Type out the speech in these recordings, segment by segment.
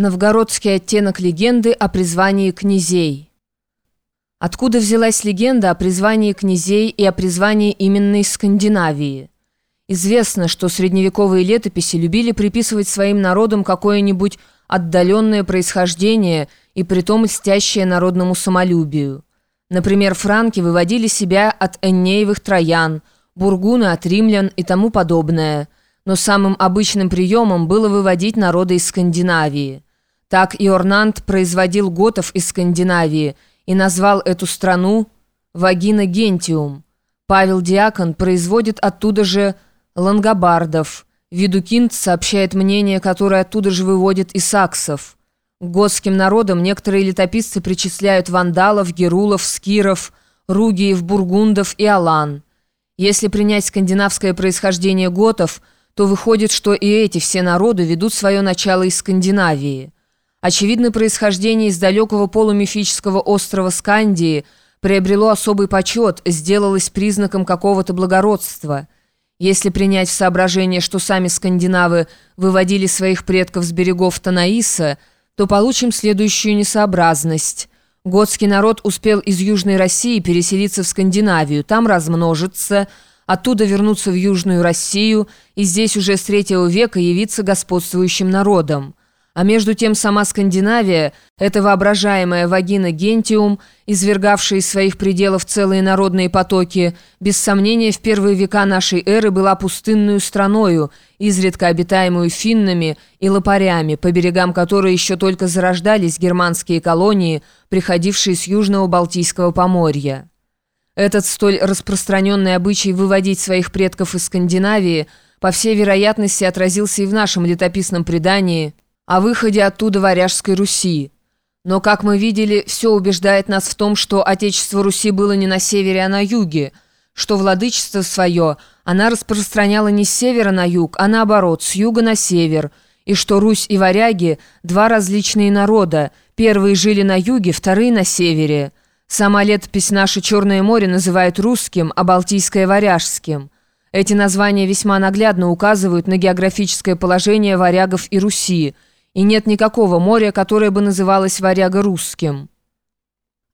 Новгородский оттенок легенды о призвании князей. Откуда взялась легенда о призвании князей и о призвании именно из Скандинавии? Известно, что средневековые летописи любили приписывать своим народам какое-нибудь отдаленное происхождение и притом льстящее народному самолюбию. Например, франки выводили себя от Эннеевых троян, бургуны от римлян и тому подобное. Но самым обычным приемом было выводить народы из Скандинавии – так Иорнант производил готов из Скандинавии и назвал эту страну Вагина Гентиум. Павел Диакон производит оттуда же лангобардов. Видукинт сообщает мнение, которое оттуда же выводит и саксов. К готским народам некоторые летописцы причисляют вандалов, герулов, скиров, ругиев, бургундов и алан. Если принять скандинавское происхождение готов, то выходит, что и эти все народы ведут свое начало из Скандинавии. Очевидно, происхождение из далекого полумифического острова Скандии приобрело особый почет, сделалось признаком какого-то благородства. Если принять в соображение, что сами скандинавы выводили своих предков с берегов Танаиса, то получим следующую несообразность. Готский народ успел из Южной России переселиться в Скандинавию, там размножиться, оттуда вернуться в Южную Россию и здесь уже с третьего века явиться господствующим народом. А между тем сама Скандинавия, эта воображаемая вагина Гентиум, извергавшая из своих пределов целые народные потоки, без сомнения в первые века нашей эры была пустынную страною, изредка обитаемую финнами и лопарями, по берегам которой еще только зарождались германские колонии, приходившие с Южного Балтийского поморья. Этот столь распространенный обычай выводить своих предков из Скандинавии, по всей вероятности, отразился и в нашем летописном предании – о выходе оттуда Варяжской Руси. Но, как мы видели, все убеждает нас в том, что Отечество Руси было не на севере, а на юге, что владычество свое она распространяла не с севера на юг, а наоборот, с юга на север, и что Русь и варяги – два различные народа, первые жили на юге, вторые на севере. Сама летопись «Наше Черное море» называет русским, а Балтийское – варяжским. Эти названия весьма наглядно указывают на географическое положение варягов и Руси – и нет никакого моря, которое бы называлось варяго русским.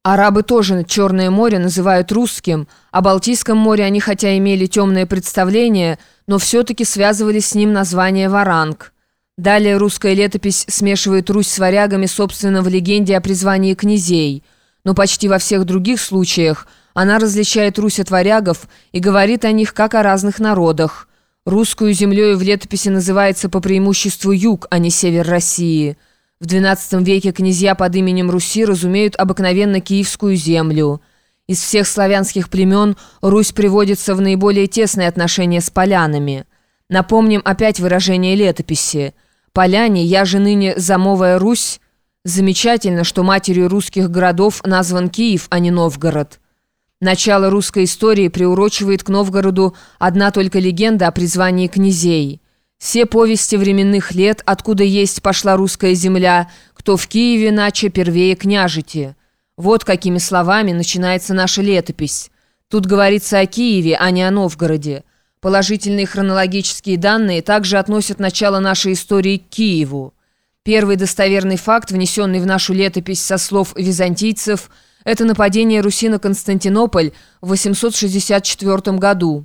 Арабы тоже Черное море называют русским, о Балтийском море они хотя имели темное представление, но все-таки связывали с ним название Варанг. Далее русская летопись смешивает Русь с варягами, собственно, в легенде о призвании князей, но почти во всех других случаях она различает Русь от варягов и говорит о них как о разных народах – Русскую землей в летописи называется по преимуществу юг, а не север России. В XII веке князья под именем Руси разумеют обыкновенно Киевскую землю. Из всех славянских племен Русь приводится в наиболее тесные отношения с полянами. Напомним опять выражение летописи. «Поляне, я же ныне замовая Русь». Замечательно, что матерью русских городов назван Киев, а не Новгород. Начало русской истории приурочивает к Новгороду одна только легенда о призвании князей. Все повести временных лет, откуда есть пошла русская земля, кто в Киеве наче первее княжити. Вот какими словами начинается наша летопись. Тут говорится о Киеве, а не о Новгороде. Положительные хронологические данные также относят начало нашей истории к Киеву. Первый достоверный факт, внесенный в нашу летопись со слов византийцев – это нападение Руси на Константинополь в 864 году.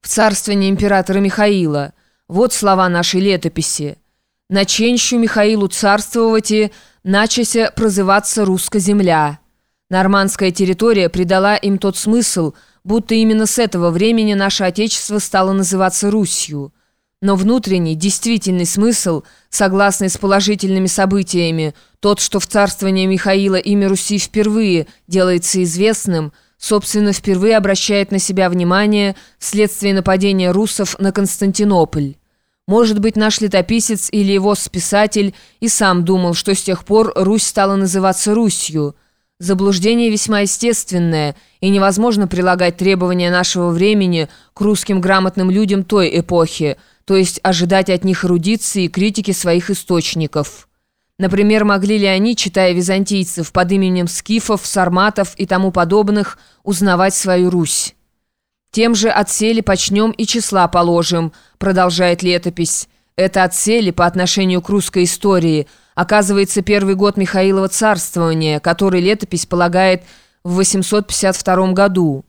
В царствовании императора Михаила. Вот слова нашей летописи. «Наченщу Михаилу царствовати, начася прозываться русская земля». Нормандская территория придала им тот смысл, будто именно с этого времени наше Отечество стало называться Русью. Но внутренний, действительный смысл, согласный с положительными событиями, тот, что в царствовании Михаила имя Руси впервые делается известным, собственно, впервые обращает на себя внимание вследствие нападения русов на Константинополь. Может быть, наш летописец или его списатель и сам думал, что с тех пор Русь стала называться Русью. Заблуждение весьма естественное, и невозможно прилагать требования нашего времени к русским грамотным людям той эпохи – то есть ожидать от них эрудиции и критики своих источников. Например, могли ли они, читая византийцев под именем скифов, сарматов и тому подобных, узнавать свою Русь? Тем же отсели почнем и числа положим, продолжает летопись. Это отсели по отношению к русской истории. Оказывается, первый год Михаилова царствования, который летопись полагает в 852 году.